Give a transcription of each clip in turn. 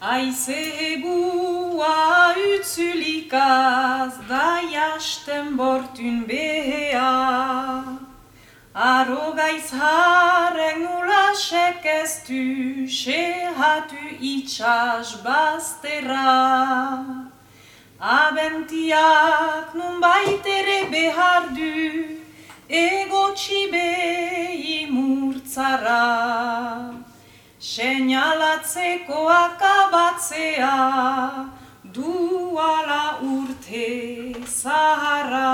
Aize egua utzulikaz da jasten bortun behea. Aro gaiz harren ula sekeztu, sehatu itxas bazterra. Abentiak nun baitere behar du, ego txibe imurtzara. Seinalatzeko akabatzea duala urte zaharra.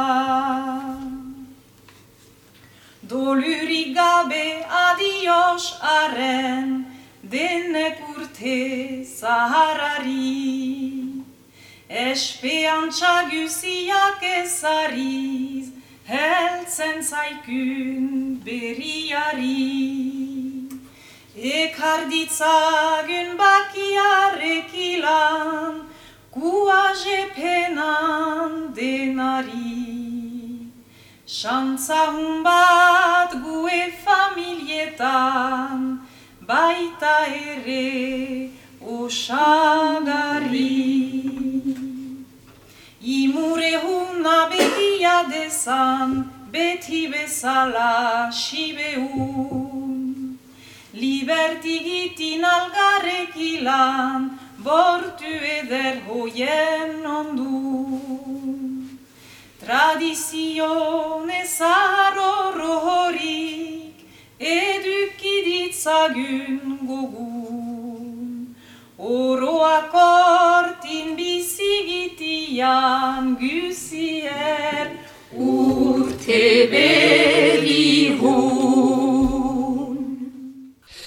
Dolurik gabe adios arren denek urte zaharari. Espean txaguziak ezariz heltzen zaikun berriari. Ekarditzagun bakiarek ilan, kuaje penan denari. Shantza bat gue familietan, baita ere osagari. Imure huna betia desan, beti bezala shibeu. Libertigitin algarrek ilan, bortu eder hoien ondu. Tradizion ezar horrorik, edukiditzagun gogun. Oroak ortin bizigitian guzier, urte berri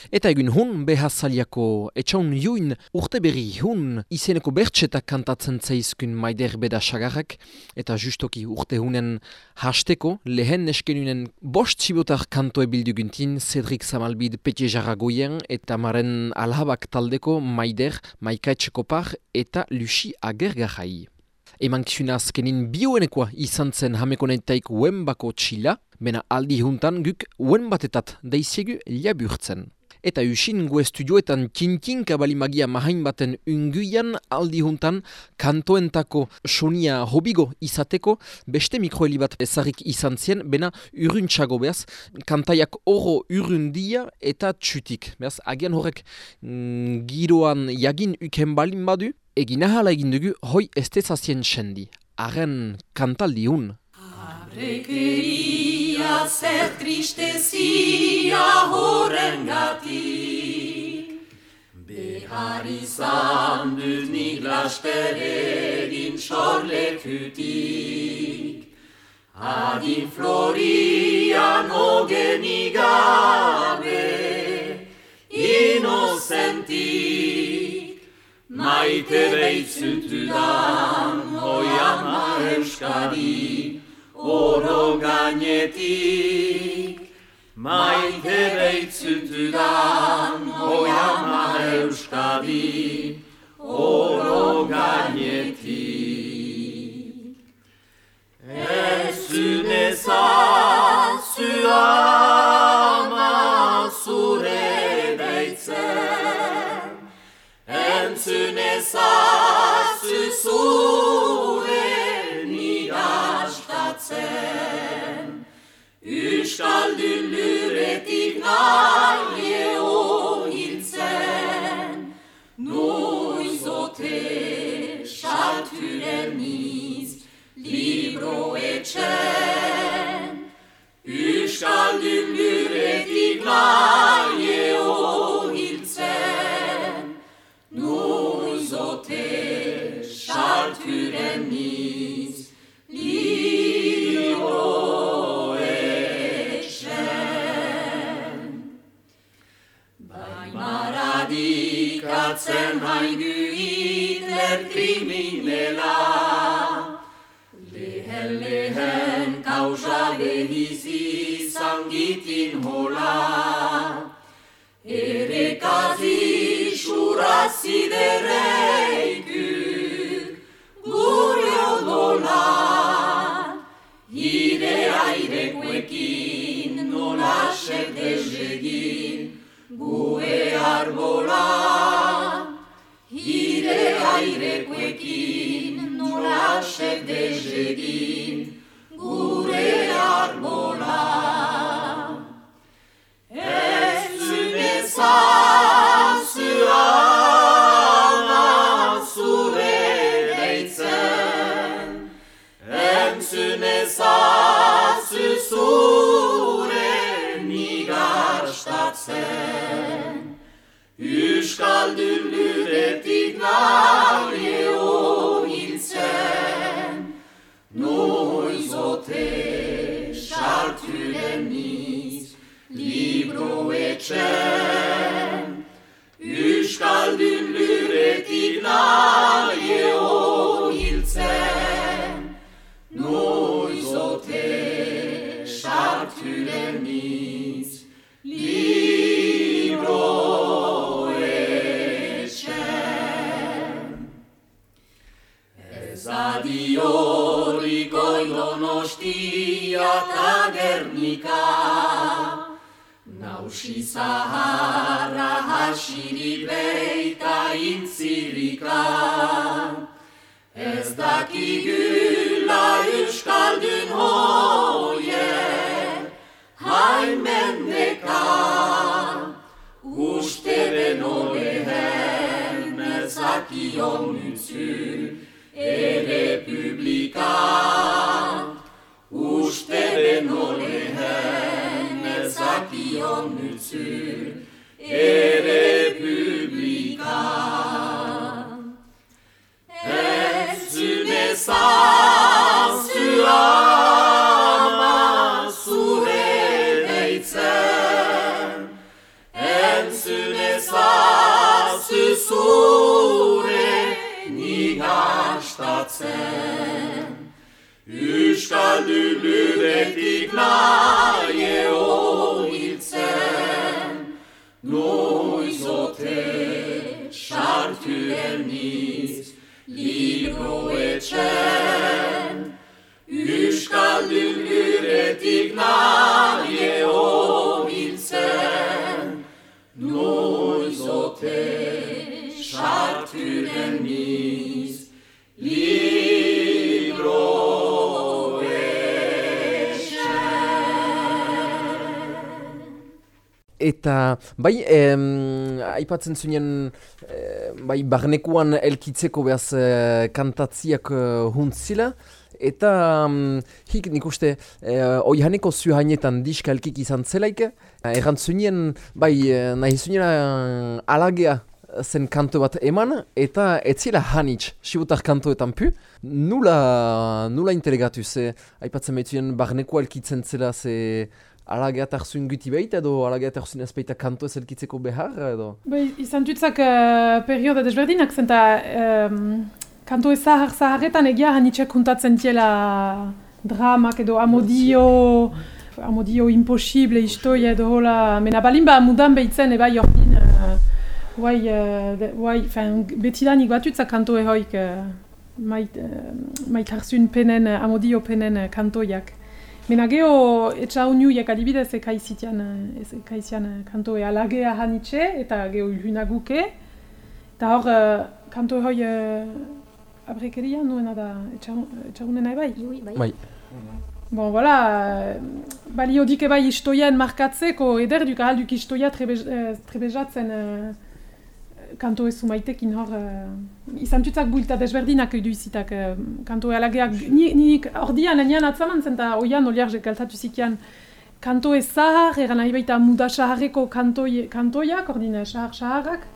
Eta egun hun behazaliako etxaun juin urte berri hun izeneko bertxetak kantatzen zaizkun maider beda sagarrak eta justoki urte hunen hasteko lehen eskenunen bost zibotar kantoe bilduguntin Cedric Zamalbid Petje Jarragoien eta maren alhabak taldeko maider maikaetxeko par eta Lucy Agergahai. Eman kisuna azkenin bioenekoa izan zen hamekonetaik uenbako txila, bena aldi juntan guk uenbatetat daizegu liaburtzen. Eta usin gu estudioetan tintin kabali magia mahain baten unguian aldi juntan kantoentako sonia hobigo izateko beste mikroeli bat ezarik izan zien, bena uruntxago behaz, kantaiak oro urundia eta txutik. Behaz, agian horrek mm, giroan jagin uken balin badu, egin ahala egin dugu hoi estezazien sendi. Arren kantaldi hun. Arrekeria zer tristezia horren gati Behar izan dut nik laster egin sorlekutik Adin florian ogen igabe Inozentik Maite behitzutudan hoiama euskadi oro gainetik Maite behitzutudan oiama euskadi oro gainetik Ez zuama zure deitzen Entzuneza zuzure zen. Euskaldun luretik nahi Zen haigu Hitler kriminela. Lehen lehen kausa behiz izan gitin hola. Ere kazi shura zidereiku Gure odola. Hire airekoekin nola sek Gue arbola airekoekin nola dezegin gure arbola. Zaharra hasiri beita intzirika Ez dakigula euskaldun hoie Hain mendeka Uste beno lehen Ezakion utzu Errepublika. Uste Errepublika Ez zunezazu ama zure deitzen Entzun ezazu zure nigastatzen. Euskaldun luretik nahi hiltzen, noizote sartu erniz libro etxen. Euskaldun luretik nahi Eta, bai, em, aipatzen zuen, bai, barnekuan elkitzeko behaz eh, kantatziak eh, huntzila, eta um, hik nik uste, eh, oihaneko zuhainetan diska elkik izan zelaik, eh, errantzunien, bai, nahi zunien alagea zen kanto bat eman, eta etzila hanitz, sibutar kantoetan pu, nula, nula intelegatu ze, aipatzen behituen barneko elkitzen zela ze alagea tarzuen guti behit edo alagea tarzuen ezpeita kanto ez elkitzeko behar edo? Bai, izan dutzak uh, perioda desberdinak zen, um, kanto ez zahar zaharretan egia hanitzek kuntatzen tiela dramak edo amodio, amodio imposible, istoia edo hola, mena balin ba mudan behitzen eba jordin, uh, Guai, uh, beti da nik batutzak kanto ehoik uh, mait, uh, mait harzun penen, amodio penen kantoiak. Mena geho etxa honiuiak adibidez ekaizitian, ekaizitian kantoe alagea hanitxe eta geho ilhunaguke. Eta hor, uh, kanto ehoi uh, abrekeria nuena da etxa honen nahi bai? bai. bai. Bon, voilà, balio dike bai istoien markatzeko eder duk ahalduk istoia trebezatzen uh, kanto ez maitekin hor, uh, izan tutzak builta desberdinak edu izitak, uh, kanto alageak, nik ordian enian atzaman zen eta oian oliarjek galtatu zikian, kanto ez zahar, eran nahi baita muda saharreko kantoi, kantoiak, ordin sahar saharrak,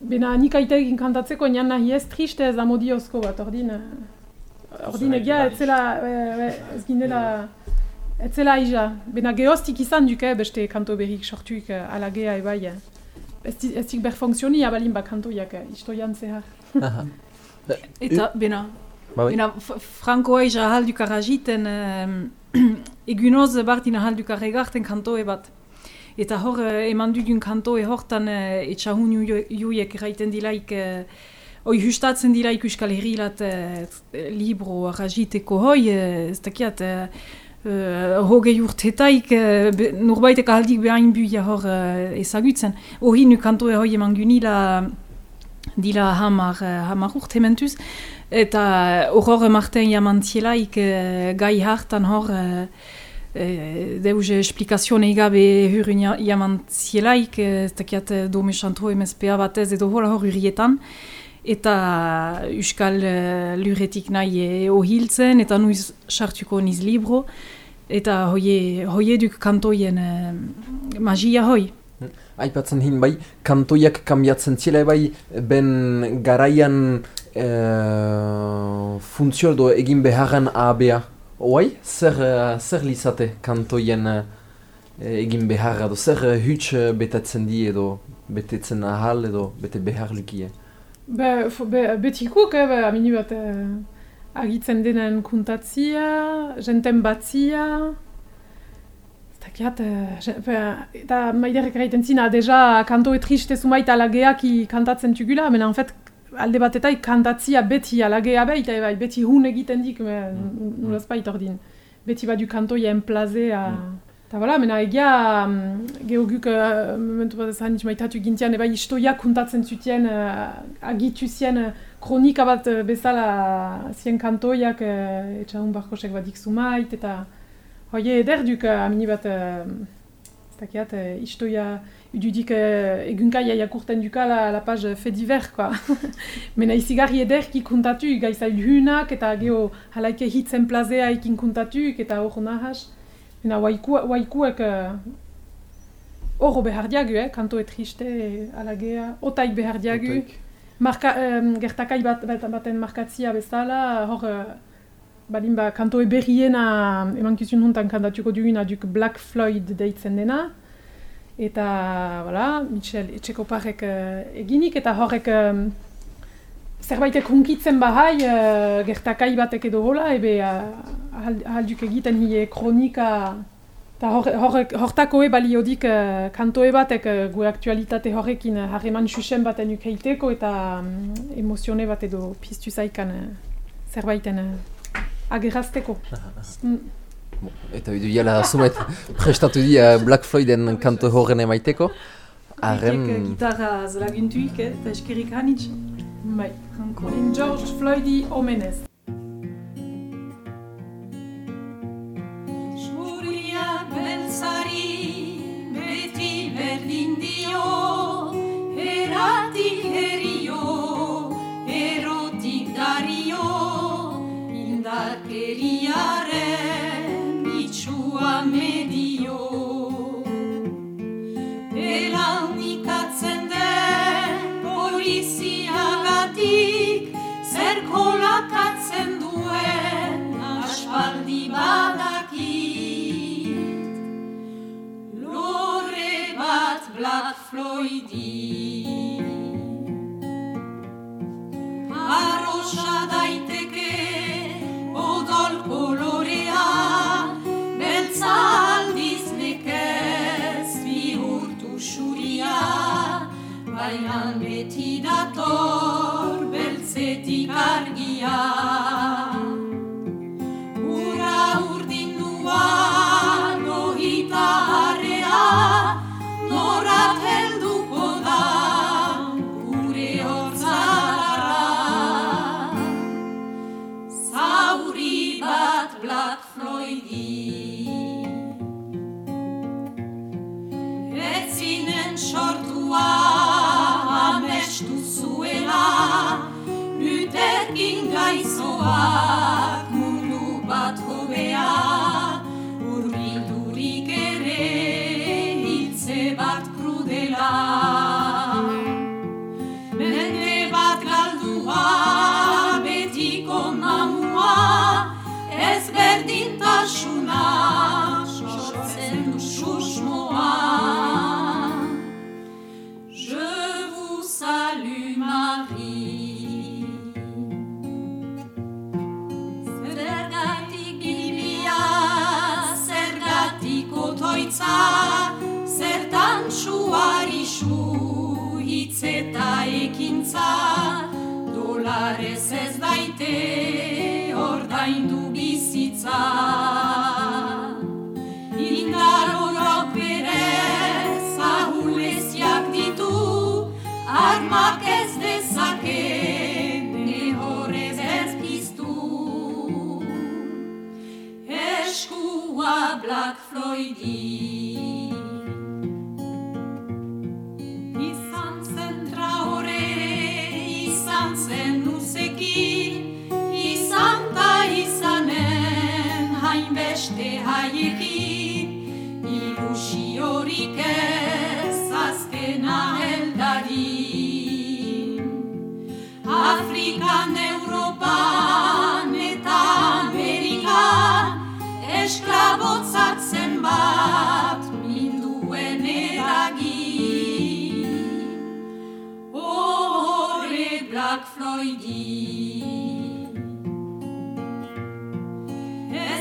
bena nik aitekin kantatzeko enian nahi ez triste ez amodiozko bat, ordin, uh, ordin egia ez zela, ez ginela, ez zela aija, bena gehoztik izan duke beste kanto berrik sortuik alagea ebai, ez dik berfunkzioni abalin bakantoiak istoian zehar. Eta, bena, bena, Frankoa iza ahalduk arragiten, egunoz bartin ahalduk arregarten kantoe bat. Eta hor, eman dugun kantoe hortan etxahun juiek erraiten dilaik, oi justatzen dilaik euskal herrilat libro arragiteko hoi, ez dakiat, uh, hogei urtetaik uh, norbaitek aldik behain buia hor uh, ezagutzen. Hori nu kanto hoi eman gunila dila hamar, hamar urte mentuz, eta horre marten jamantzielaik gai hartan hor, e, deus esplikazionei gabe hurun jamantzielaik, ez dakiat dome xantro MSPA batez edo hola hor urrietan, eta Euskal uh, luretik nahi ohiltzen, eta nuiz sartuko niz libro, eta hoie, hoie duk kantoien uh, magia hoi. Aipatzen hin bai, kantoiak kambiatzen zile bai, ben garaian uh, funtzio edo egin beharren ABA. Oai, zer, zer lizate kantoien uh, egin beharra, zer uh, huts betatzen di edo betetzen ahal edo bete behar likie? Be, be, betikuk, eh, be, amini bat eh, agitzen denen kuntatzia, jenten batzia. Ztakiat, eh, eta maiderrek eraiten zina, deja kanto etriste zumaita alageak kantatzen tugula, mena, en fait, alde batetai kantatzia beti alagea behit, bai, beti hun egiten dik, mm. nolaz baita ordin. Beti badu kantoia enplazea. Mm. Eta bala, mena egia um, geoguk uh, momentu bat ezan maitatu gintian, eba istoia kuntatzen zutien, uh, agitu zien uh, kronika bat uh, bezala zien kantoiak uh, etxahun barkosek bat zumait, eta hoi ederduk uh, amini bat, uh, ez uh, istoia ududik uh, egunkaia jakurten duka la, la page fediver, quoi. mena izigarri ederki kuntatu, gaizail hunak, eta geho halaike hitzen plazea ekin kuntatu, eta hor nahas. Ena waikuek uh, behar diagu, eh? kanto etriste, alagea, otaik behar diagu. Marka, um, gertakai bat, bat, baten markatzia bezala, hor, uh, balin ba, kanto eberriena eman kizun huntan kantatuko duguna duk Black Floyd deitzen dena. Eta, voilà, Michel etxeko parek uh, eginik, eta horrek um, zerbaitek hunkitzen bahai, uh, gertakai batek edo hola, ebe uh, ahalduk egiten hie kronika eta hortako hor, baliodik uh, kantoe batek uh, gu aktualitate horrekin uh, harreman xuxen baten ukeiteko eta um, emozione bat edo piztu zaikan uh, zerbaiten uh, agerazteko. mm. Eta bidu jala sumet prestatu di uh, Black Floyden kanto horren emaiteko. Arren... Gitarra zelagintuik, eh? eta eskerik hanitz. Bai, George Floydi omenez.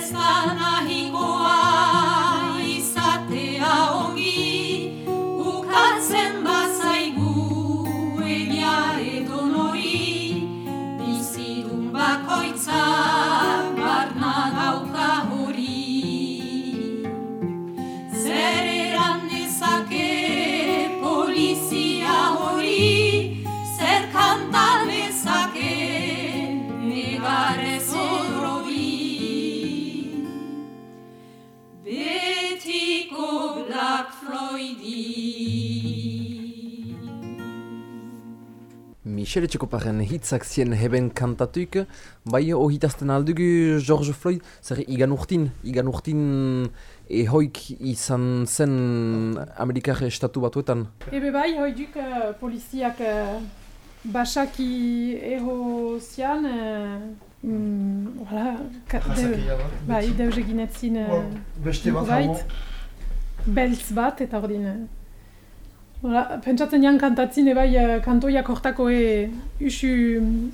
Ez Michel Etxekoparen hitzak zien heben kantatuik, bai ohitazten aldugu George Floyd, zer igan urtin, igan urtin ehoik izan zen Amerikar estatu batuetan. Ebe bai, hoiduk uh, poliziak uh, basaki ero zian, uh, mm, voilà, ka, de, bai, deus eginetzin uh, Beste bat beltz bat, eta ordin. Voilà, pentsatzen jan kantatzin, ebai uh, kantoiak hortako e, usu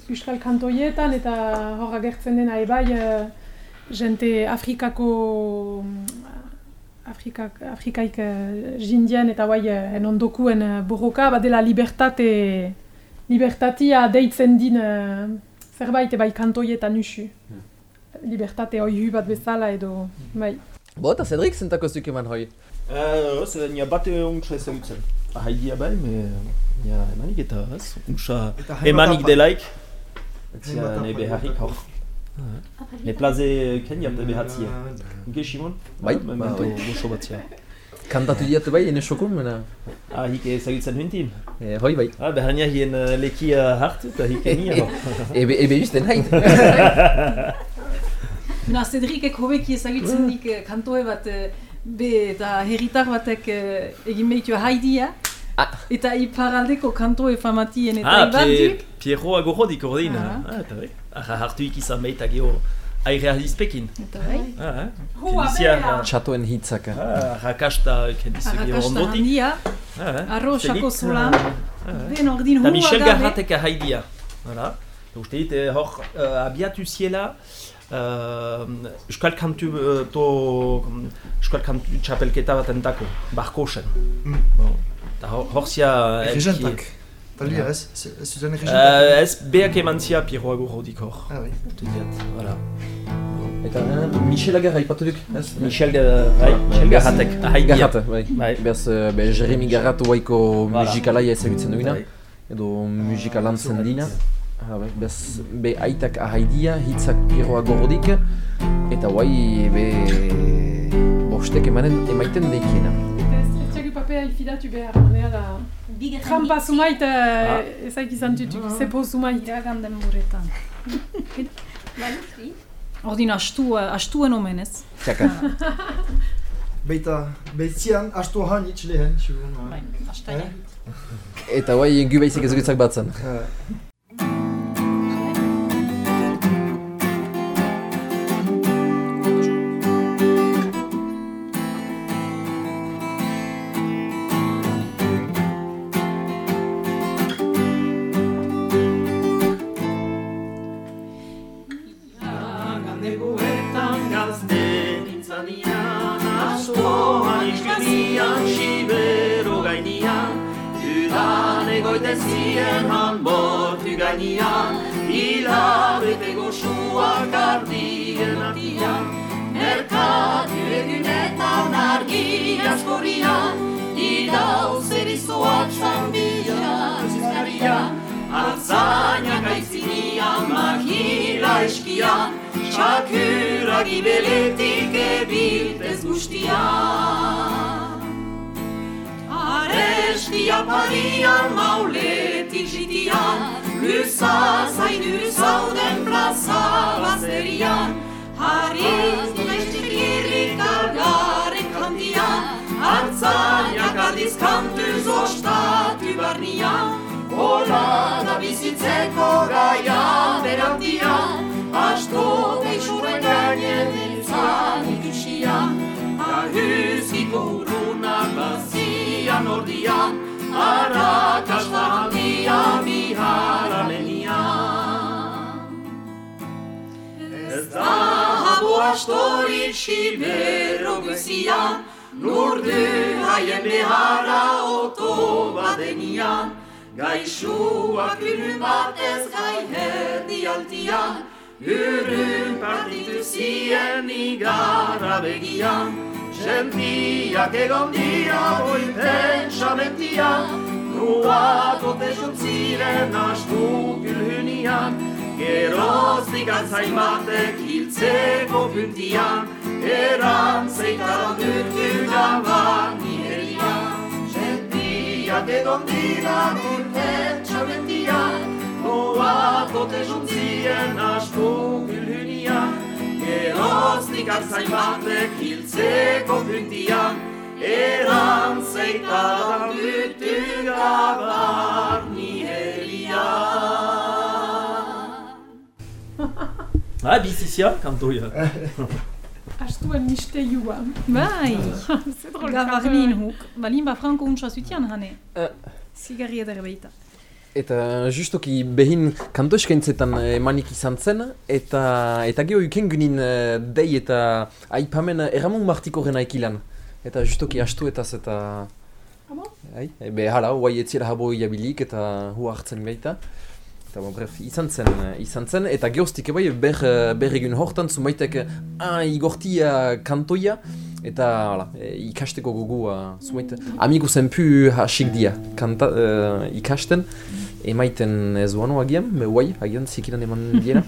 euskal kantoietan, eta hor agertzen dena ebai uh, jente Afrikako Afrikak, Afrikaik jindian eta bai en ondokuen borroka, badela libertate, libertatia deitzen din uh, zerbait bai kantoietan usu. Libertate hoi bat bezala edo, bai. Bo, eta Cedric zentako zuk eman hoi. Uh, ez, nia bat untsa ezagutzen. Haidia bai, me... Ja, emanik eta ez, Eta hainbat emanik delaik. Ne apa- beharrik hor. Ne plaze ken jarte behatzia. Ike Simon? Bai. Ba, Ba, bai. Goxo batzia. Kantatu diatu bai, ene sokun, mena. Ah, hik ezagutzen huntin. E, hoi bai. Ah, behar nia hien uh, lekia hart, eta hik nia. ebe, ebe justen hain. Na, Cedricek hobeki ezagutzen dik kantoe bat eh, be eta herritar batek eh, egin behitu haidia. Ah. Eta iparaldeko kantoe famatien eta Ah, iban pie, duk. Piero agorrodik ordin. Ah. Ah, eta bai. Ah, hartu ik izan behita geho aire aldizpekin. Eta bai. Ah, eh. Hoa, Felicia, bera! Txatoen hitzaka. Ah, rakasta kendizu geho ondotik. handia, Ah, eh. arroxako Felix, zolan, ah, eh. ben ordin Eta hua Michel gabe. Garratek ahaidia. Voilà. Uste dit, eh, hor, uh, abiatu ziela, uh, Euskal kantu, uh, to, Euskal kantu txapelketa bat entako, barkosen. Mm. Bon. Eta hor, hor zia... Regentak. Talia ez? Ez ez zuzen Uh, regentak? ez beak eman zia Piero hor. Ah, bai. Uste diat, voilà. Eta eh, Michel Agarra ipatu duk, ez? Michel, Ga- bai, Michel Garratek, ahaidia. Garrate, bai. Bai. Beaz, eh, be, Jeremy Garrat waiko Voilà. musikalaia ezagutzen duena. Bai. edo musika lantzen dina. Ah, bez, be aitak ahaidia, hitzak Piero Agorrodik, eta guai be bostek emanen emaiten deikiena. Eta ez ez txegu papea ifidatu behar, da... Trampa sumait Ah. ezaik izan tutuk, zepo sumait. Iragan denboretan. Ordin astu, astuen omenez. Txaka. Beita, beitzian, astu hanitz lehen, sigun. Bai, astaina. Eta guai gu baizik ezagutzak batzen. Batez gai herdi altian, Urun partitu zien igarra begian, Sentiak egon dira boi pentsamentian, Nuak ote ziren astu gülhünian, Geroztik antzain batek hiltzeko puntian, Eran zeitaran dut gaban nihelian, Sentiak egon dira boi pentsamentian, Nuak ote juntzien astu gülhünian, Geroztik antzain batek hiltzeko puntian, Eran zeitaran dut gaban nihelian. Ah, bizizia, kantoia. Astuen misteioa. Bai, C'est drôle. gabarnin huk. Balin ba franko untsa zutian hane. Zigarri eder beita. Eta justoki behin kanto eskaintzetan eh, emanik izan zen, eta eta geho uken gynin eh, dei eta aipamen erramon martiko rena ekilan. Eta justoki astu eta eta... Ah bon? Ai, ebe hala, guai etziela habo iabilik eta hu hartzen baita. Eta bon, bref, izan zen, eh, izan zen, eta geostik bai ber, eh, ber egun hortan zumaitek ah, igortia kantoia, eta hala, eh, ikasteko gogua zumaite. Amigo zenpu hasik dia, kanta, eh, ikasten, emaiten ez duanu agian, me guai, agian zikiran eman diena.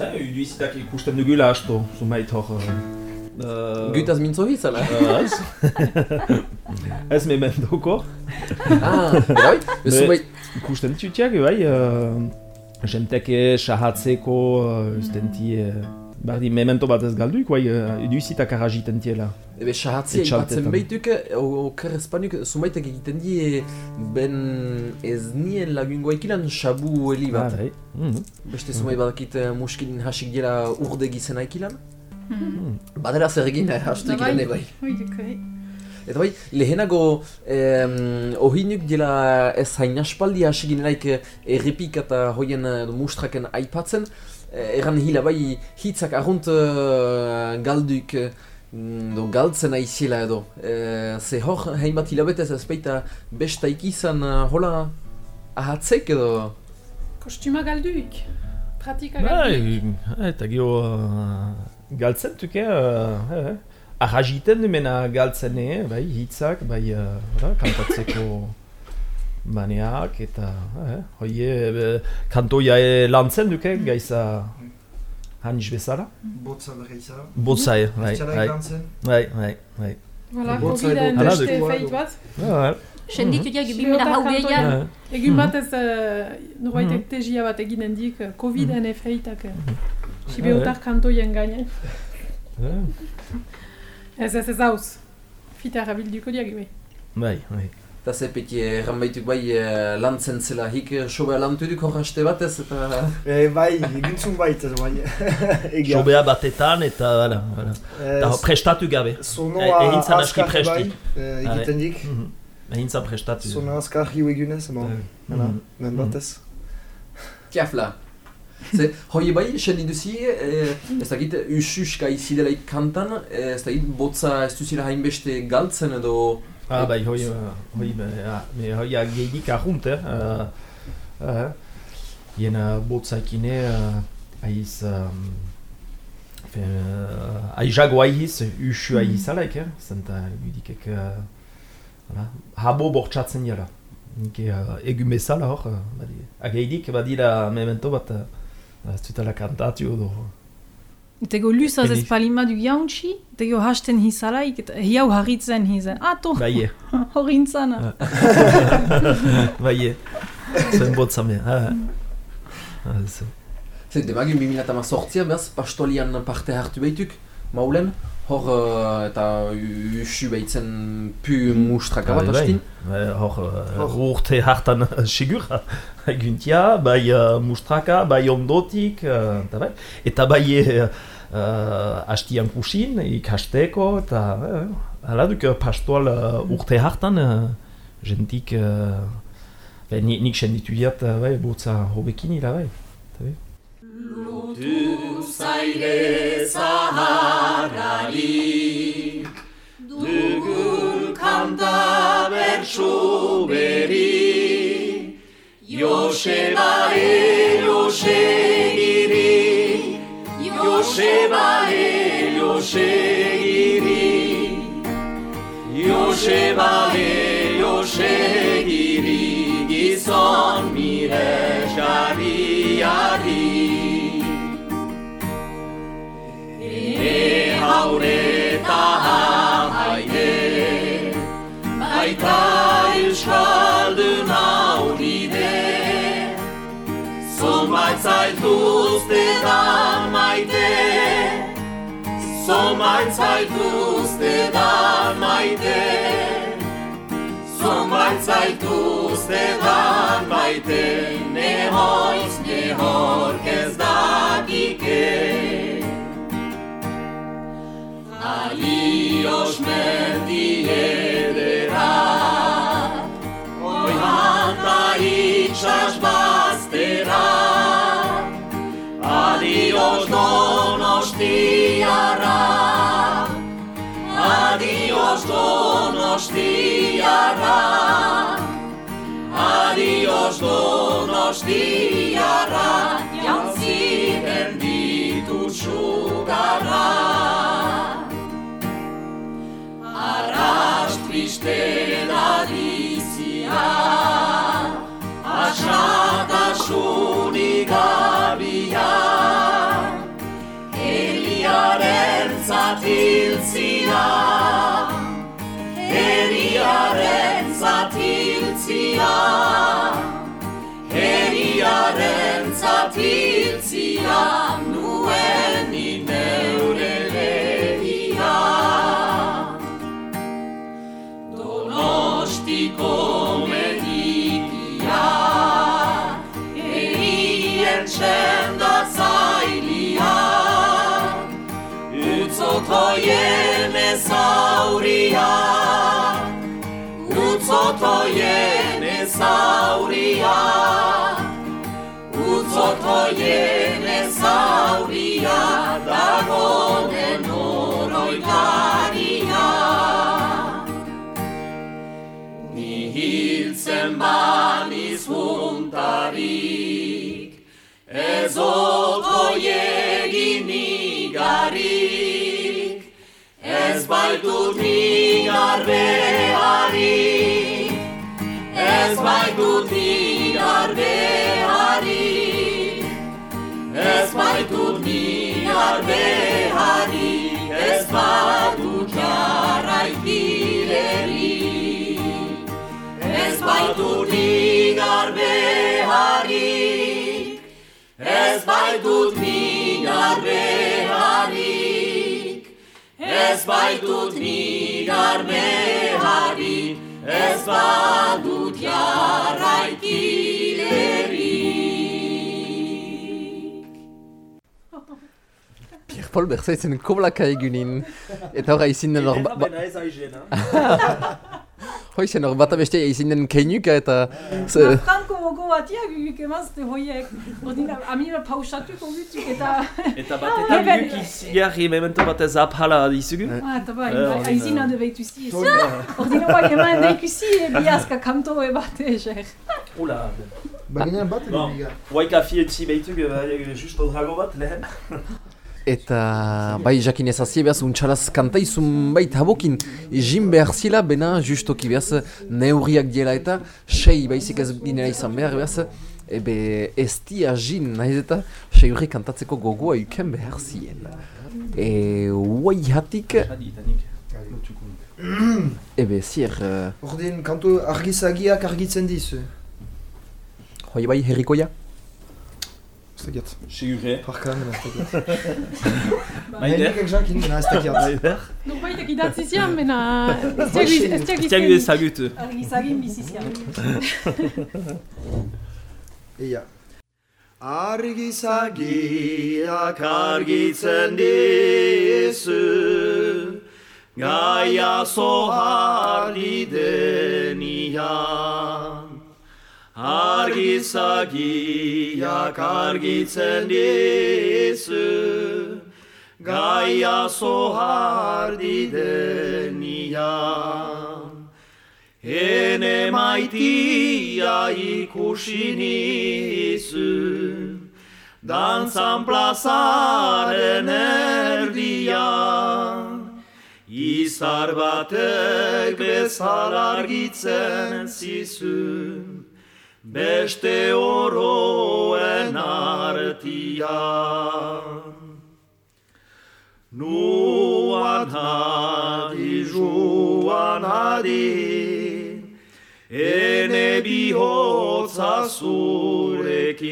Uduizitak ikusten dugula asto, zumait hor... Uh, Gutaz mintzo hizala. Ez. Ez memendoko. ah, bai, Me- zumait, Ikusten ditutiak, bai, uh, jenteke sahatzeko, uh, ustenti, uh, bardi memento bat ez galduik, bai, uh, uduizitak arragiten tiela. Ebe sahatzia Etxaltetan. ipatzen behituk, oker espanuk, zumaitek egiten die ben ez nien lagungoa ikilan sabu heli bat. bai. Mhm. Beste zumai badakit eh, muskilin hasik dira urde gizena ikilan. Badera zer egin, eh, hastu ikilan bai. ere bai. Hoidek, bai. Eta bai, lehenago em, ohinuk dela ez hain aspaldi hasi ginelaik eh, errepik eta hoien eh, mustraken aipatzen. Eh, Erran hila bai hitzak arrunt eh, galduk eh, mm, do galtzen aiziela edo. Eh, ze hor hainbat hilabetez ez baita bestaik izan eh, hola ahatzek edo. Kostuma galduik. Pratika galduik. Bai, eta gio uh, galtzen tuke, uh, eh, arragiten dumena galtzen eh, bai, hitzak, bai, uh, ora, kantatzeko baneak, eta eh, hoie eh, kantoia eh, lantzen duke, gaiza haniz bezala. Botza berreiza. Botza, eh, bai, bai, bai, bai, bai. Coviden Hala beste du. feit bat. Ja, Senditu haugeian. kantoian. ja. Egun Mhm. batez, uh, norbaitek tegia bat eginen dik, eh, Coviden efeitak. Sibeotar kantoien gaine. Ja. Ez ez ez hauz. Fita erabilduko diak, bai. Bai, bai. Eta ze peti erran baituk bai eh, lantzen zela hik eh, sobea lantu duk hor haste batez eta... E, bai, egintzun baita, bai. Egia. Sobea batetan eta, voilà. Eh, Eta prestatu gabe. Sonoa E- egin zan aski azkar presti. bai, eh, egiten dik. Egin zan prestatu. Sona azkar hiu egunez, bon, Eh, voilà, mhm. men batez. Tiafla. Ze, hoi bai, sen iduzi, eh, ez dakit, ususka izidelaik kantan, eh, ez dakit, botza ez duzila hainbeste galtzen edo... Ah, bai, hoi, uh, hoi, ja, me hoi ageidik ahunt, eh? Uh, uh, Jena botzaikine, uh, aiz, um, fe, uh, aizago aiz, usu aiz alaik, eh? Zenta, gudikek, uh, voilà, habo bortxatzen jara. Nik uh, egun bezala hor, uh, badi, ageidik badira memento bat, uh, ez dutela kantatu edo. Eta ego luzaz ez palima du jauntzi, eta ego hasten hizalaik, eta hiau harritzen hizen. Ato, Baie, hori intzana. baie. Zen botzame. Zer, demagin 2008 behaz, pastolian parte hartu behituk, maulen, hor uh, eta usu behitzen pu mustraka bat Bai, bai. hastin. Bai, Hor, uh, urte hartan uh, sigur, guntia, bai uh, mustraka, bai ondotik, uh, eta bai. Eta bai uh, hastian kusin, ikasteko, eta uh, hala duk pastoal uh, urte hartan, uh, jentik, uh, bai, ni, nik senditu diat, uh, bai, botza hobekin ira, bai. Bai. Zaire zaharari. Dugun kanta bertsu beri. Joseba e Josegiri Joseba e Josegiri Joseba e Josegiri Gizon mire jariari E haure eta haide Baita euskaldun hauride Zonbait zaituzte da maite Zonbait zaituzte da maite Zonbait zaituzte da maite Nehoiz, nehork ez dakike Adios donostiara Adios donostiara Adios donostiara Jantziren dituzu gara Arras triste da dizia Asatasunik gabia Eliaren zatiltzia Eliaren zatiltzia Eliaren zatiltzia Donostiko medikia Erien txendatzailia Utzotoien ezauria Utzotoien ezauria Utzotoien ezauria Dagonen hiltzen baniz juntarik Ez otoiegin igarik Ez baitut beharik Ez baitut beharik Ez baitut beharik Ez baitut baitut nigar beharik Ez baitut nigar beharik Ez badut jarraikiderik Pierre Paul Berzaitzen koblaka egunin. Eta hor haizin den hor... Ba, ez. Hoizen hor bat abestea haizin den keinuka eta... Ze, Franko gogo batia guguk emazte hoiek. Ordina, amira pausatuko gutuk eta... Eta batetan hemen. guk iziarri memento batez aphala dizugu. Ah, eta bai, Eh, bai, ordina- aizina de beituzi. Ordina bai eman deikusi e biazka kanto e bate ezer. Ula. Baginean bat edo Bon, biga. Waika fi etzi behituk, bai, just odrago bat lehen. Eta bai jakin ez hazie behaz untxalaz kanta izun bait habokin jim behar zila bena justoki behaz neurriak diela eta sei baizik ez binera izan behar behaz ebe ez dia jin, nahiz eta segurri kantatzeko gogoa uken behar zien. E, uai hatik, ebe zier, uh, Ordin, kantu argizagiak argitzen dizu. hoi bai herrikoia? Ez dakit. Sigurre. Parka, mena ez dakit. Maider. Nik egzakin, na ez dakit. Maider. Norbaitek idatzi zian, mena ez Hoxe. diak ez Tiago diak ezagutu. Argizagin bizizian. Ia. Argizagiak argitzen dizu Gaia zoharri denian Argizagiak argitzen dizu Gaia zoharri denian Ene maitia ikusi nizun, dantzan plazaren erdian. Izar batek bezala argitzen zizun, beste oroen artian. Nuan hadi, juan hadi, ene bihotza zurekin.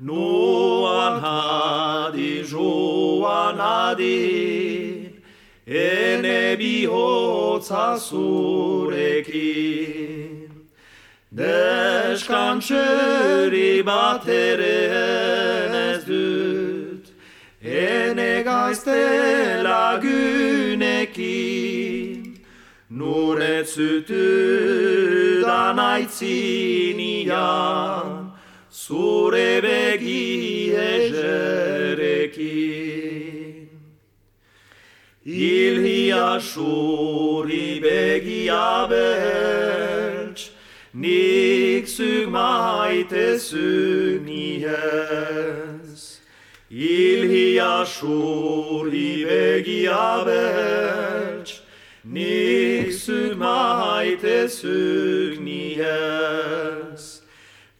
Nuan hadi, juan hadi, ene bihotza zurekin. Deskantxeri bat ere ez dut, ene gaizte lagunekin, nure zutu da naitzinian, zure begi ezerekin. Ilhia suri begia beltz, nik zuk maite zuk nihez. Ilhia suri begia beltz, nik zuk maite zuk nihez.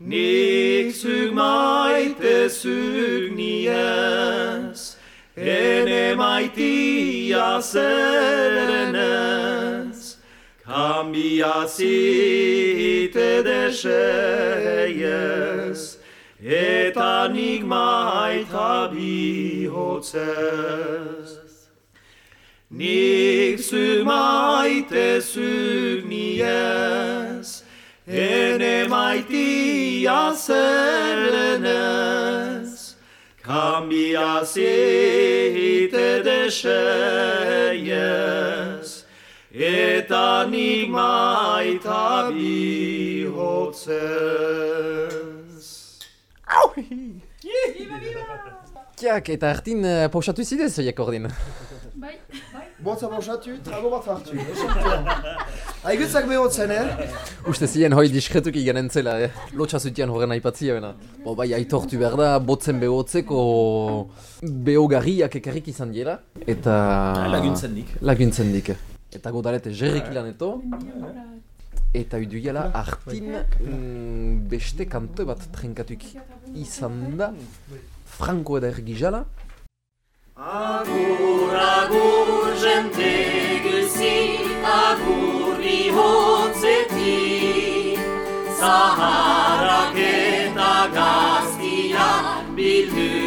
Nik zuk maite zuk nihez, ene maitia zerenez, kambia zite deseiez, eta nik maita bihotzez. Nik zuk maite zuk niez, ene maitia zerenez, kambia zite deseiez, eta nik maita bihotzez. Tiak, eta hartin uh, pausatu zidez, oiek ordin. Bai, Botza bausatu, trago bat hartu. Aigutzak behotzen, eh? Uste ziren hoi diskretuki genen zela, eh? Lotxa zutian horren aipatzia bena. Bo bai, aitortu behar da, botzen behotzeko behogarriak ekarrik izan diela. Eta... Laguntzen dik. Laguntzen dik. Eta godalete jerrik laneto. Eta uduiela hartin mm, beste kanto bat trenkatuk izan da. Franco eda ergijala. Agur, agur, jente guzi, agur bihotzetik, Zaharrak eta gaztiak bildurik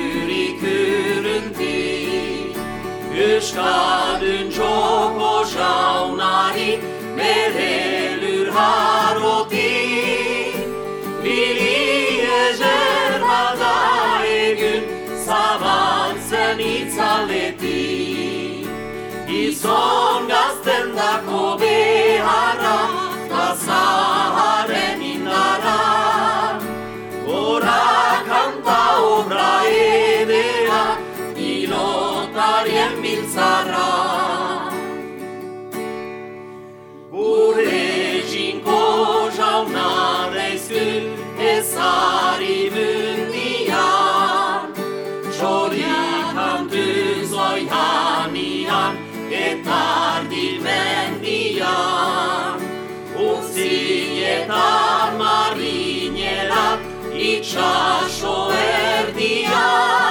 Euskadun joko jaunari, bere lur harotik, Bili ezer bada egun zabaltzen itzaletik. Gizon gazten dako beharra, da zaharen indara. Gora kanta obra edera, pilotarien biltzara. Gure jinko daizkun ezari mundian Txorik hantu zoihanian eta ardi mendian Utzietan marinera itxaso erdia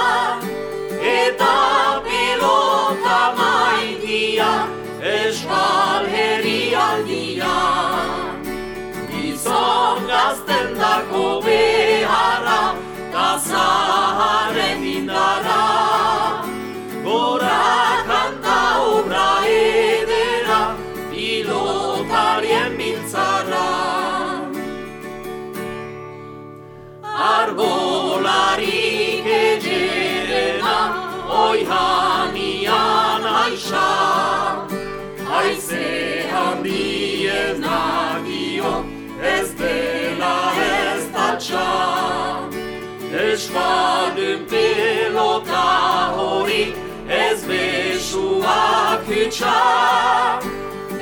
Espadun pelota hori, ez besuak hutsa.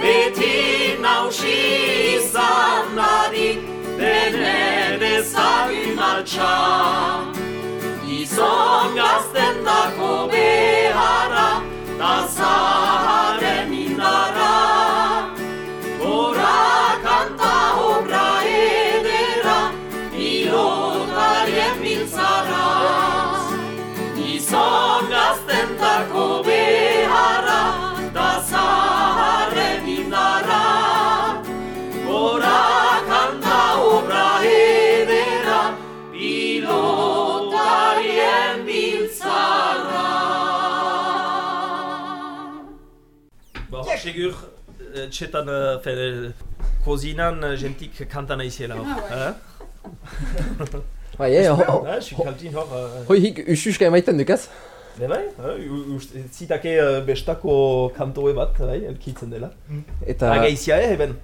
Beti nausi izan nadik, dene dezagun altxa. Gizon gazten dako beharra, da zaharen segur, eh, txetan, eh, fe, kozinan eh, jentik kantan aiziela hor. Eh? Bai, eh, ho, Eh, hor... eh, hoi hik ususka emaiten dukaz? Ne bai, eh, zitake eh, bestako kantoe bat, bai, elkitzen dela. Eta... Agaizia eh, eben.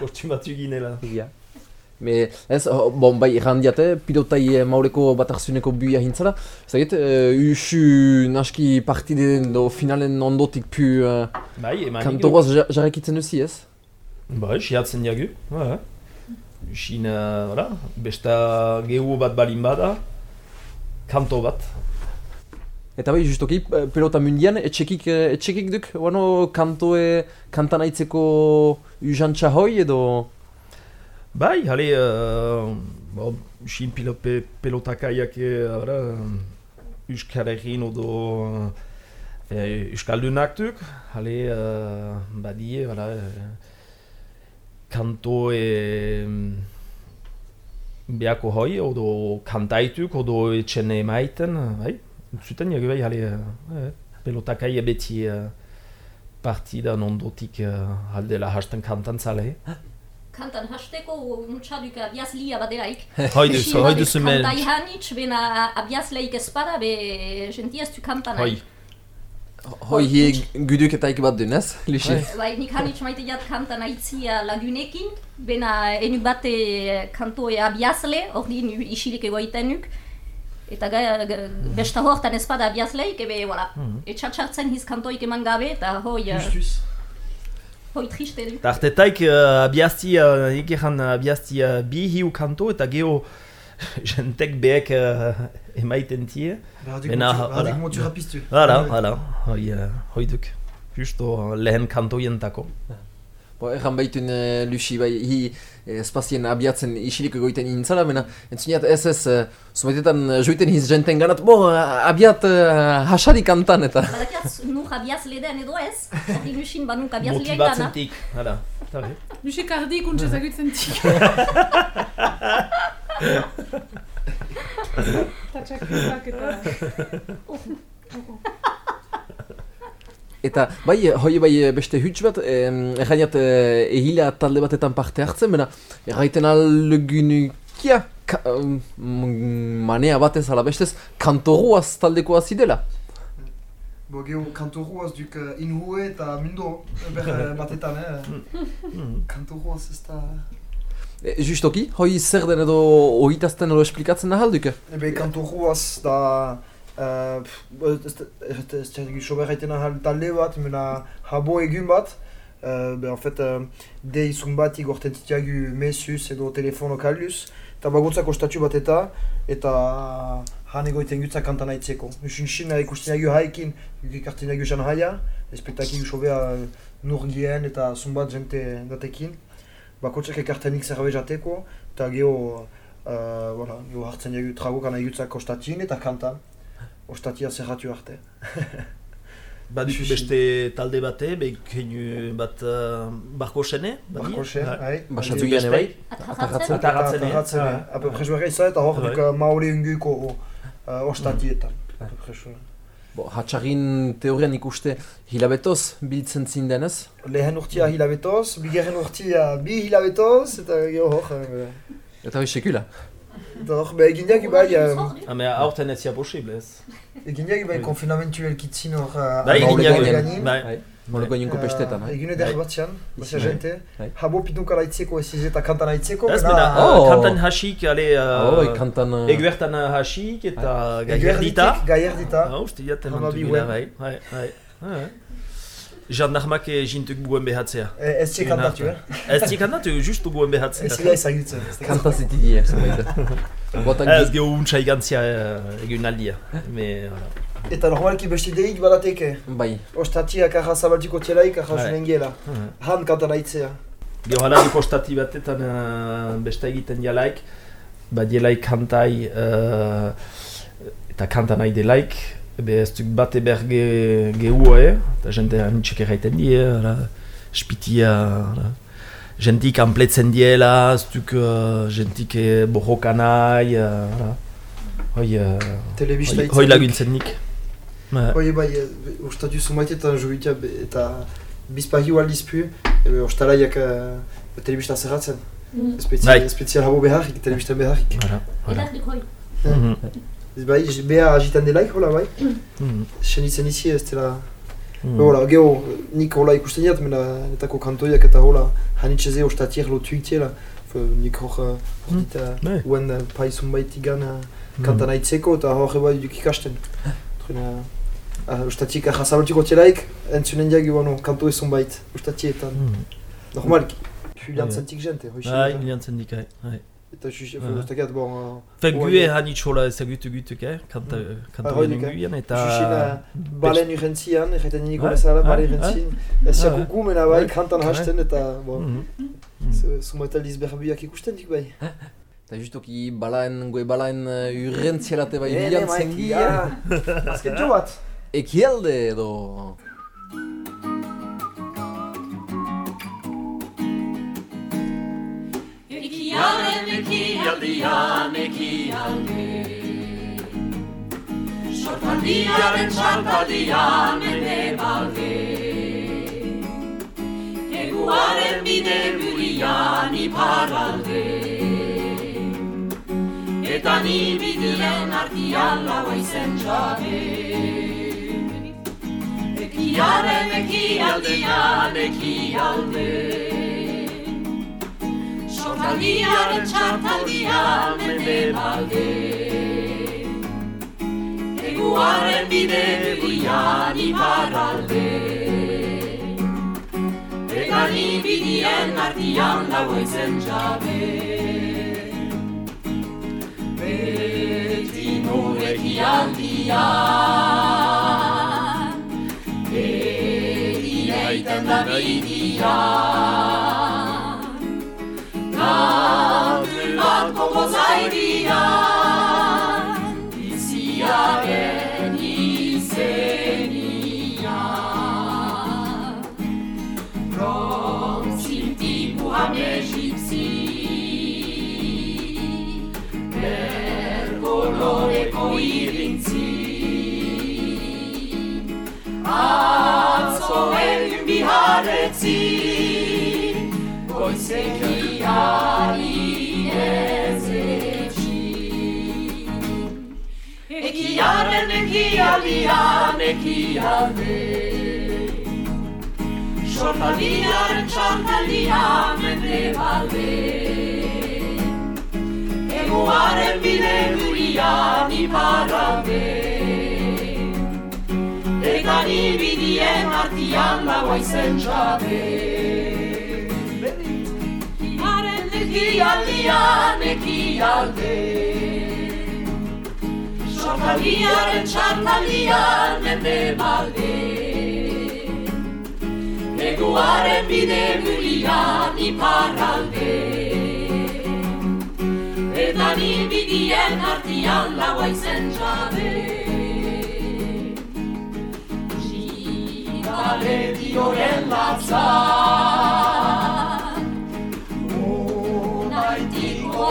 Kostumatu ginela. Ja. Me, ez, bon, bai, errandiate, pilotai eh, maureko batarzuneko buia hintzala. Zaget, uh, usu naski partiden do finalen ondotik pu uh, Bai, eman kantoroaz ja, jarrekitzen duzi, ez? Bai, siatzen diagu. Bai. Usin, uh, voilà, besta gehu bat balin bada, kanto bat. Eta bai, justoki, eh, pelota mundian, etxekik, eh, etxekik duk, wano kantoe, kantan aitzeko usantxa hoi edo... Bai, hale, uh, bo, usin pilope, pelotakaiak, ara, Euskarekin odo uh, Euskaldunak duk, hale, uh, badie, uh, kanto e, beako hoi, odo kantaituk, odo etxen emaiten, bai, zuten jagu bai, hale, uh, pelotakai beti uh, partidan ondotik uh, aldela hasten kantan zale. Kantan hasteko nutxaduk abiaz lia baderaik. Hoi duzu, hoi duzu men, Kanta ihanitz, bena abiaz leik espada, be gentiaz du kantan hoi. Hoi hi guduketaik bat duen, ez? Lixi. Bai. Bai, nik hanitz maite jat kantan aitzia lagunekin, bena enuk bate kantoe abiazle, ordin isilik egoitenuk. Eta ga, ga, besta hortan espada abiazleik, ebe, voilà. Mhm. Etxatxartzen hiz kantoik eman gabe, eta hoi, Justus. Hoi triste du. Tartetaik uh, abiazti, uh, egeran abiazti uh, bi hiu kanto eta geho jentek behek uh, emaiten tie. Bena, Motu- voilà. Radio Motura piztu. Hala, hala, hoi, duk. Justo uh, lehen kantoientako. Bo, erran baitun uh, Luxi, bai, hi espazien abiatzen isilik egoiten intzala, mena, entzuniat ez ez, uh, zumetetan uh, joiten hiz jenten ganat, bo, uh, abiat uh, hasari kantan eta... Badakiaz, nur abiazle den edo ez, ordin usin banuk abiazleak dana. Motibatzentik, hala. Tabe. Jusik ardi kuntxe zagutzen tik. Eta txakizak eta... Eta, bai, hoi bai eh, beste huts bat, eh, errainat eh, ehila talde batetan parte hartzen, bena, erraiten algunukia, ka, manea batez ala bestez, kantoruaz taldekoa zidela. Bo geho kantoruaz duk uh, inhue eta mindo ber batetan, eh? Kantoruaz ez da... E, justoki, hoi zer den edo ohitazten edo esplikatzen nahalduke? Ebe kantoruaz da... Uh, ez ez ez sober haiten ahal talde bat, mena habo egun bat. Uh, be, en fait, uh, de izun bat igorten zitiagu mesuz edo telefono kalduz. Eta bagotzako statu bat eta, eta han egoiten gutza kantan aitzeko. Usun sin ikusten agu haikin, ikarten agu jan haia, espektakik sobea nur gien eta zumbat jente datekin. Bakotzak ekartenik zerbe jateko, eta geho Uh, voilà, jo hartzen dugu tragokan egutzak ostatien eta kantan. Ostatia zerratu arte. Baditu beste talde bate, behikeinu bat uh, barko sene? Barko sene, bai. Basatu gane bai? Atarratzen. Atarratzen. Atarratzen. Ape presberra izan eta hor duk maule unguko ostatietan. Bo, hatxagin teorian ikuste hilabetoz biltzen zindenez? Lehen urtia hilabetoz, bigarren urtia bi hilabetoz, eta gero hor... Eta hori sekula? Eta hor, be, eginak ibai... Hame, aurten ez ya posible ez. Eginak ibai konfinamentu elkitzin hor... Bai, eginak bai. Moleko inunko pestetan, eh? Egin eder batzean, batzea jente. Habo pitunka laitzeko ez izeta kantan laitzeko. Ez bena, kantan hasik, ale... Oh, kantan... Eguertan hasik eta gaierdita. Gaierdita. Ah, uste jaten mantu gila, bai. Bai, bai. Jandarmak jintuk buen behatzea. Ez txek kantatu, eh? Ez txek kantatu, justu buen behatzea. Ez gira ezagutzen. Kanta ziti die, Ez geho untsa igantzia egun aldia. Eta normalki beste deik badateke. Bai. Ostatia kaja zabaltiko txelaik, kaja zunen gela. Han kanta nahitzea. Gero halarik ostati batetan beste egiten jalaik. Ba jelaik kantai eta kanta nahi delaik. Ebe ez duk bate behar gehua, eh? Eta jente anitxek erraiten die, spitia, jentik anpletzen diela, ez duk jentik bohoka nahi, hoi, hoi laguntzen nik. Hoi bai, ustatu zumaitetan jubitia eta bizpahi aldizpu, ebe ostalaiak telebista zerratzen. Spezial habo beharrik, telebista beharrik. Edardik hoi. Bai, beha agitan delaik hola bai. Senitzen izi ez dela... Hola, geho, nik hola ikusten jat, mena netako kantoiak eta hola hanitxeze ostatiek lotu itiela. Nik hor dita uen paizun baitigan kantan aitzeko eta hor eba duk ikasten. Ostatiek ahazabaltiko telaik, entzunen diagi bano, kanto ezun bait, ostatietan. Normalki, liantzentik jente, hoi Bai, liantzentik, bai. Eta juzi, ustakiat, bon... Fe gue hanitxola ezagutu gutuk, eh? Kanta benen guian, eta... Juzina, balen urrentzian, erraiten niko bezala, balen urrentzien. Ez jakuku mena bai, kantan hasten, eta... bon... Zumaita lizberbiak ikusten dik bai. Eta justoki balaen, goe balaen urrentzialate bai bilantzen gia. Azken jo bat! Ekialde edo... ekialdian ekialde Sortaldiaren txartaldian ene balde Eguaren bide burian iparalde Eta ni bidien artian laua izen jabe. Ekiaren ekialdian ekialde Sortaldiaren txartaldian mende balde. Eguaren bide burian iparalde Eta ni bidien artian lauetzen jabe. Beti noreki aldian Eri eiten da bidian Atzo egin biharetzi, goizekiari Ekiaren ekialdian ekialde, sortaldiaren txantaldian mende balde. Eguaren bide gurian iparalde, eta ni bidien artian laua izen jabe. Ekialdian ekialde Sortaldiaren txartaldian mende balde. Eguaren bide gurian iparalde Eta ni bidien artian laua izen jabe. Gigale dioren latza. Unaitiko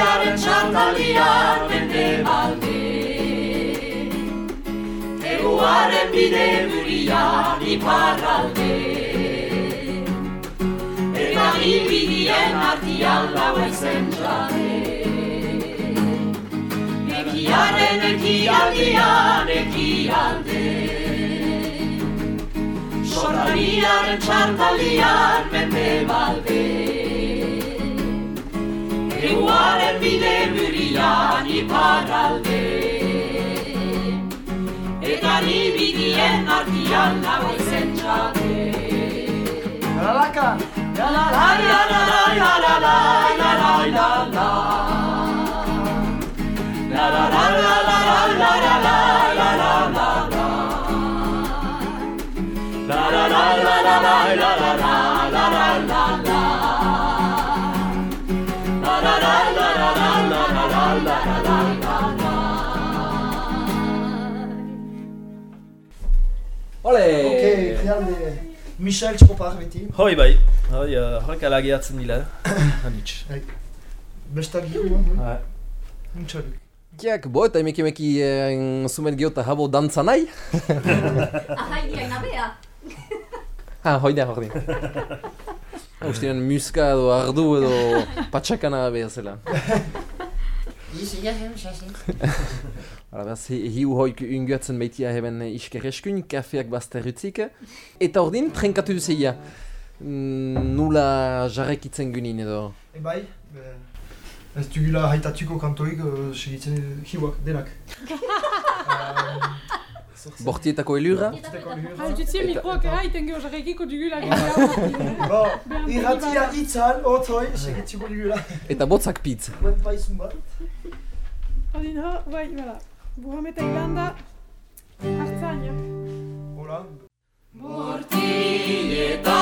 Sortaliaren txartalian mende balde Eguaren bide burian iparralde. Eta ibidien artian lau ezen jade Ekiaren ekialdian ekialde. Sortaliaren txartalian mende balde Eguaren bide burian iparralde Eta ni bidien artian lau ezen jade Galalaka! La la la la la la la la la la la la La la la la la la la la la la la la la La la la la la la la la la la la la la La Ole! Ok, trialde. Michel, txopar beti. Hoi bai, hoi, uh, horrek alagiatzen dila. Hanitz. Bestak giroan, Bai. Muntxaluk. Kiak, bo, eta emeki emeki eh, zumet geota habo dantza nahi? Ahaidia inabea. Ha, hoi da, hori. Ustinen muska edo ardu edo patxakana behar Izi, ja, hem, sasi. Hala, behaz, hiu hoik unguatzen baitia heben iskerreskun, kafeak bazterrutzik. Eta ordin, trenkatu duzeia. Mm, Nula jarrekitzen gunin edo. E bai, be, ez dugula haitatuko kantoik uh, segitzen hiuak denak. um, Bortietako elurra. Dutzien mikroak haiten geho jarrekiko dugula. Bo, irratia itzal, otoi, segituko dugula. Eta botzak pitz. Web baizun bat. Hori no, bai, bera. Buhameta Iganda, hartzaina. Hola. Bortileta,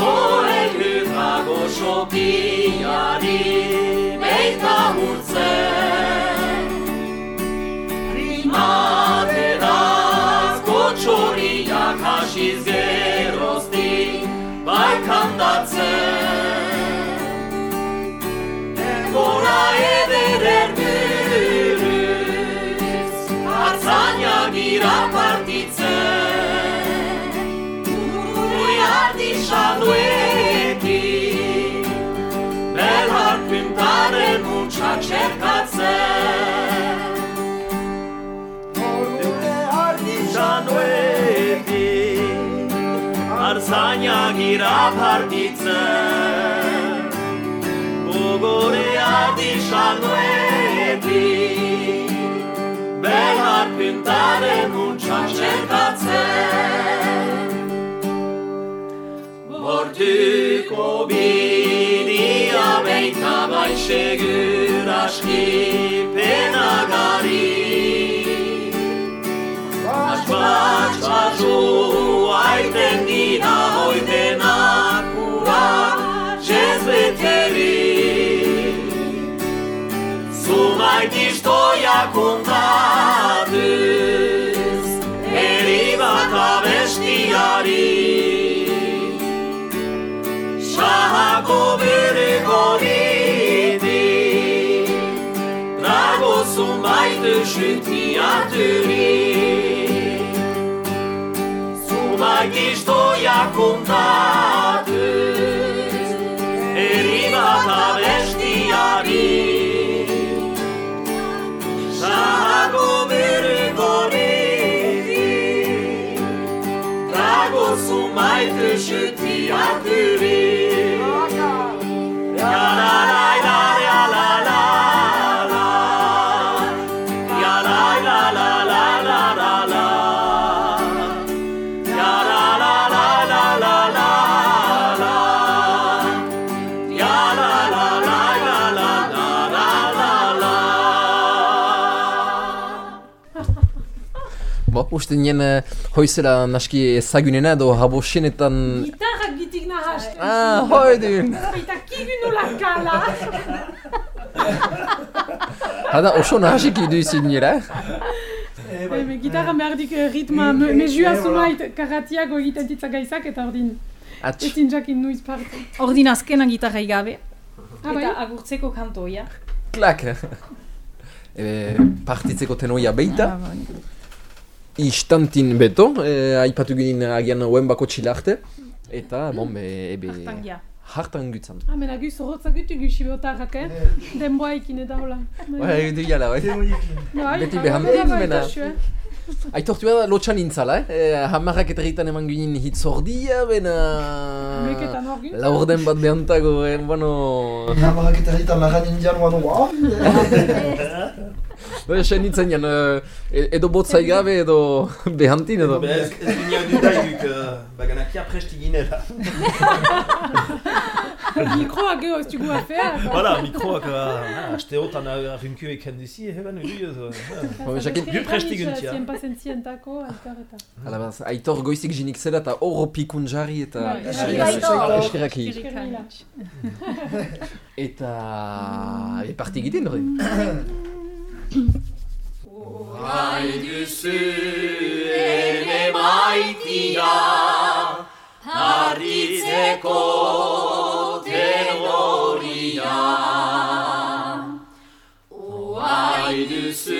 horrek lukago sopiari, beita urtzen. Rimate daz, kotxoriak hasiz geroztik, baikandatzen. da partitze Uruia di shaluiti Bel har pintare mucha cercatze Uruia di shaluiti Arsanya gira partitze Uruia di shaluiti behar pintaren muntza txekatzen. Bortuko bidia beita baixe gura skipen agari. Bats, bats, bats, uaiten dina oiten akua, kontatuz Eri bat abestiari Sahako bere goriti Drago zumbait xutiaturi Zumbait istoia kontatuz Zeit für Schütti, Uste nien hoizela naski ezagunena edo habosenetan... Gitarrak gitik nahast. Ah, hoi! Eta kigu nola kala. Hada oso nahasik idu izin nire, eh? Bai, me gitarra merdik eh, ritma, me, me jua zumait karatiago egiten ditza gaizak eta ordin Atx. ezin jakin nuiz parte. Ordin azkena gitarra gabe. Ah, bai? Eta agurtzeko kantoia. Klak! e, partitzeko tenoia beita. Istantin beto, eh, aipatu ginen agian oen bako txilarte. Eta, bon, be, ebe... Hartangia. Hartan gutzan. Ah, mena gu zorrotza gutu gu sibotarrak, eh? Denboa ikin eta hola. Bai, edu jala, bai. Bai, beti bai, bai, mena. eh? Aitortu da lotxan intzala, eh? eh hamarrak eta egiten eman ginen hitz ordia, bena... Meketan hor gintzen. Laurden bat behantago, eh, bueno... Hamarrak eta egiten lagan indian guan wow. Edo esen nintzen jan, edo botzai gabe edo behantin edo. Ez ginean du daiduk, baganakia presti ginela. Mikroak eo ez dugu afea. Hala, mikroak, haste hotan arrinkio eken dizi, heben uri edo. Du presti gintia. Zien pasen zientako, aitor eta. Hala, baz, aitor goizik jinik zela eta horro pikun jari eta eskerrak hi. Eta... Eta... Eta... Eta... Orain duzu ere maitia Harritzeko tenoria Orain duzu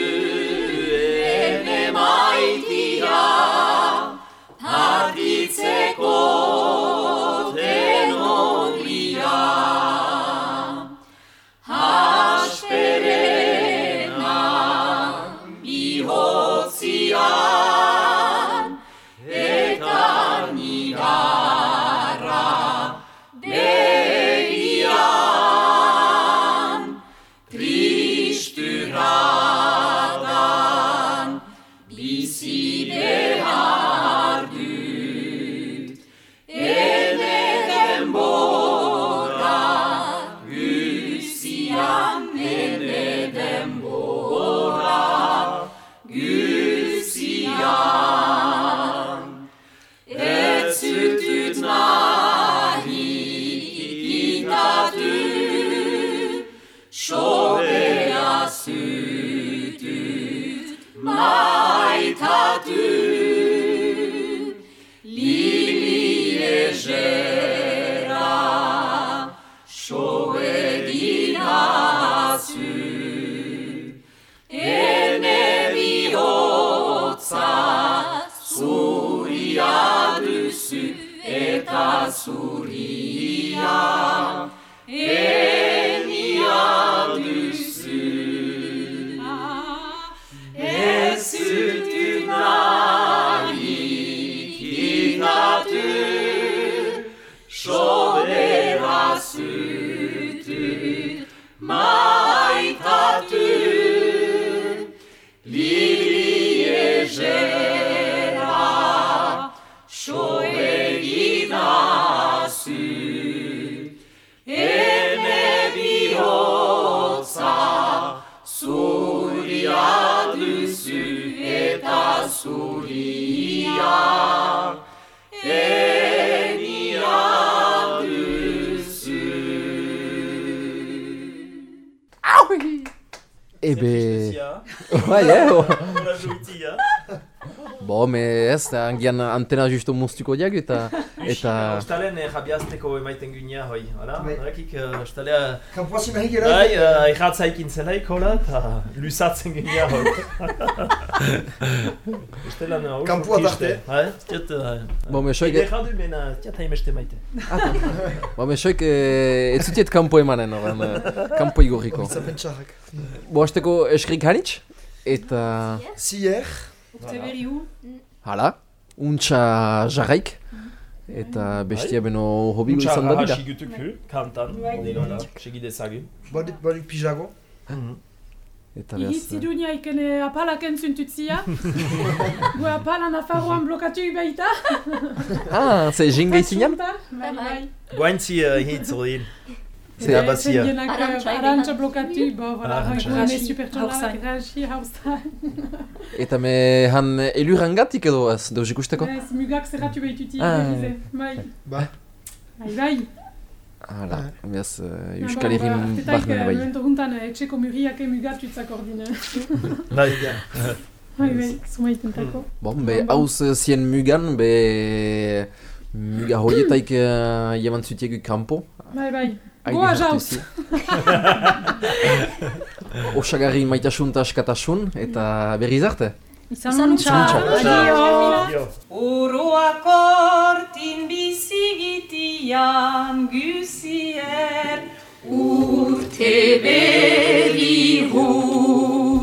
Bai, o- Hora joutia. Bo, me ez, angian antena justo muztuko diag eta... Eta... Ostalen eh, jabiazteko emaiten gynia, hoi, hala? Bai. Horakik, ostalea... Kanpoa zimahik Bai, era. uh, irratzaikin zelaik, hola, eta lusatzen gynia, hoi. Ostelan, uh, Kanpoa tarte. Bai, tiat... Bo, me soik... Ede jandu, mena, tiat haimeste maite. Bo, me soik... Ez zutiet kanpo emanen, oran, eh, kanpo igorriko. Zapen txarrak. Bo, hasteko eskrik hanitz? eta... Zier. Urte hu. Hala, untxa jarraik. Eta bestia beno hobi izan da dira. Untxa jarra segituku, kantan, ondirola, segidezagin. Badik, badik pijago. Eta behaz... Ihit zidunia ikene apalak entzun tutzia. Gue apalan blokatu ibaita. ah, ze jinga izinan? Guaintzi uh, hit zordin. Ze Eh, abazia. zendienak, eh, Arantxa Arantxa blokatu, bo, voilà, Arantxa. gu eme super Haurzain. txolak, raxi, haustain. Eta me han elurangatik edo ez, deus ikusteko? Ez, mugak zerratu behituti, Ah, bai. Bai. Bai, bai. Hala, behaz uh, Ah, Euskal ba, Herrin ba, artetak, barnen eh, bai. Momentu juntan, eh, etxeko murriak mugatutzak ordine. Bai, Bai, bai, zumaitentako. Bon, be, hauz eh, zien mugan, be... Muga horietaik uh, jaman zutiegu kampo. Bai, bai. Goa jauz! Osagarri maitasun eta askatasun, eta berriz arte? Izan Adio! Uruak hortin bizigitian guzier, urte berri hur.